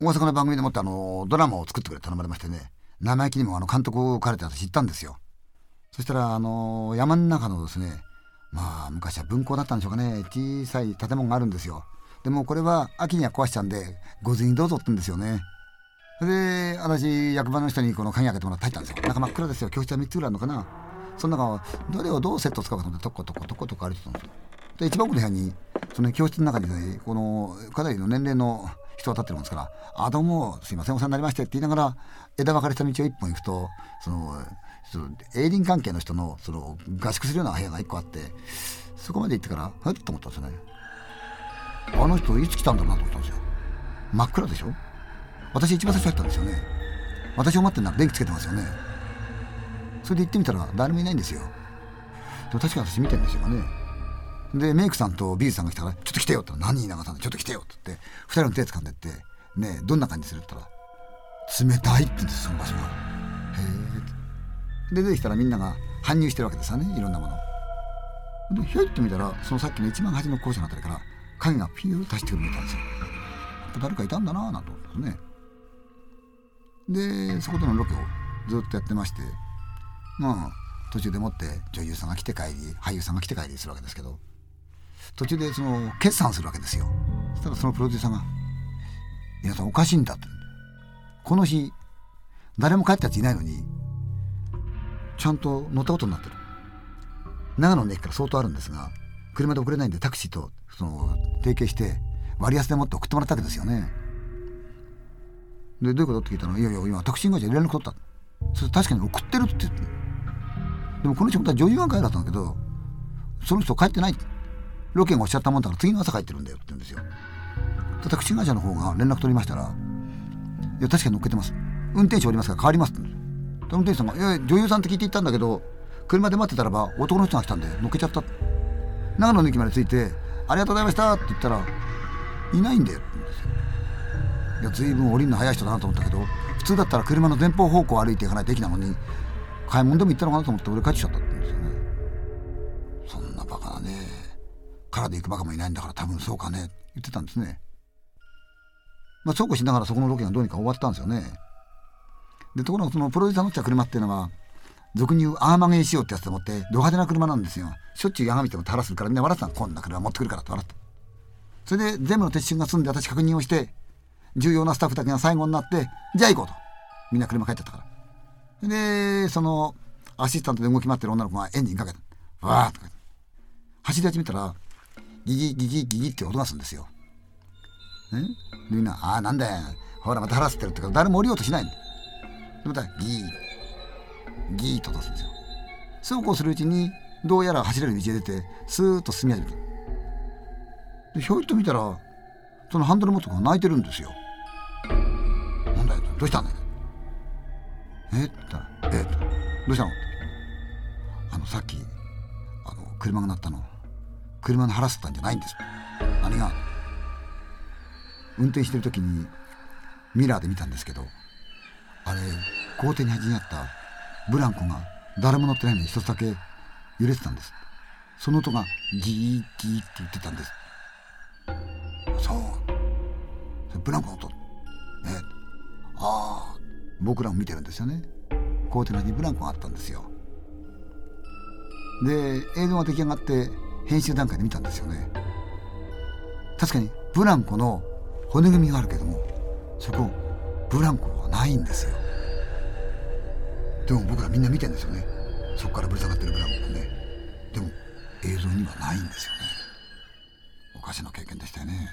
大阪の番組でもってあのドラマを作ってくれ頼まれましてね。生意気にもあの監督を彼って私知ったんですよ。そしたらあの山の中のですねまあ昔は分校だったんでしょうかね。小さい建物があるんですよ。でもこれは秋には壊しちゃうんでご随にどうぞってんですよね。で私役場の人にこの鍵開けてもらって入ったんですよ。中真っ暗ですよ。教室は3つぐらいあるのかな。その中をどれをどうセット使うかと思ってトコトコトコトコ歩いてたんですよ。で一番奥の部屋にその教室の中に、ね、このかなりの年齢の人が立ってるもんですから「あどうもすいませんお世話になりまして」って言いながら枝分かれした道を一本行くとそのその営林関係の人のその合宿するような部屋が一個あってそこまで行ってからふっと思ったんですよね。あの人いつ来たんだろうなと思ったんですよ。真っ暗でしょ？私一番最初入ったんですよね。私を待ってんなら電気つけてますよね。それで行ってみたら誰もいないんですよ。でも確かに私見てるんですよね。でメイクさんとビーズさんが来たから「ちょっと来てよ」って何言いながらちょっと来てよ」って言って2人の手掴んでって「ねどんな感じする?」って言ったら「冷たい」って言うんですその場所が。へえで出てきたらみんなが搬入してるわけですよねいろんなもの。でひょいって見たらそのさっきの一番端の校舎のあたりから影がピューッと走ってくる見えたんですよ。やっぱ誰かいたんだなぁなんて思ったんですね。でそこでのロケをずっとやってましてまあ途中でもって女優さんが来て帰り俳優さんが来て帰りするわけですけど途中でその決算するわけですよ。そしたらそのプロデューサーが「皆さんおかしいんだ」って。この日誰も帰ったやついないのにちゃんと乗ったことになってる。長野の駅から相当あるんですが車で送れないんでタクシーとその提携して割安でもって送ってもらったわけですよね。でどういうことって聞いたら「いやいや今タクシー会社に連絡取った」それ確かに送ってるって言って。でもこの人本当は女優が帰だったんだけどその人帰ってないって。ロケがおっしゃったもんだから次の朝帰ってるんだよって言うんですよ。タクシー会社の方が連絡取りましたら「いや確かに乗っけてます。運転手おりますから変わります」って運転手さんが「いや女優さんって聞いて行ったんだけど車で待ってたらば男の人が来たんで乗っけちゃった」長野の駅まで着いて「ありがとうございました」って言ったら「いないんだよ」って言うんですよ。いや随分降りるの早い人だなと思ったけど普通だったら車の前方方向を歩いていかないと駅なのに買い物でも行ったのかなと思って俺帰ってきちゃったって言うんですよね。そんなバカなね。からで行くバカもいないんだから多分そうかね。言ってたんですね。まあそうこうしながらそこのロケがどうにか終わったんですよね。でところがそのプロデューサーの乗った車っていうのは俗に言うアーマゲン仕様ってやつでもってド派手な車なんですよ。しょっちゅう山見ても垂らすからみんな笑ってたこんな車持ってくるからって笑って。それで全部の撤収が済んで私確認をして重要なスタッフだけが最後になってじゃあ行こうと。みんな車帰ってったから。でそのアシスタントで動き回ってる女の子がエンジンかけたわーっと走り始めたらギギギギギギって音がするんですよ。ね、みんな「ああなんだよほらまた腹吸ってる」って誰も降りようとしないんだ。でまたギーギーと出すんですよ。そうこうするうちにどうやら走れる道へ出てスーッと進み始めた。でひょいっと見たらそのハンドル元が泣いてるんですよ。なんだよどうしたんだよ。え？って言ったら「え？っ?」と「どうしたの?」あのさっきあの車が鳴ったの車の腹吸ったんじゃないんです何が？運転してる時にミラーで見たんですけどあれ校庭に端にあったブランコが誰も乗ってないのに一つだけ揺れてたんです。その音がギーギーって言ってたんです。そう。ブランコの音。ね。ああ僕らも見てるんですよね。校庭にブランコがあったんですよ。で映像が出来上がって編集段階で見たんですよね。確かにブランコの骨組みがあるけどもそこブランコはないんですよ。でも僕らみんな見てんですよね。そこからぶら下がってるブランコね。でも映像にはないんですよね。おかしな経験でしたよね。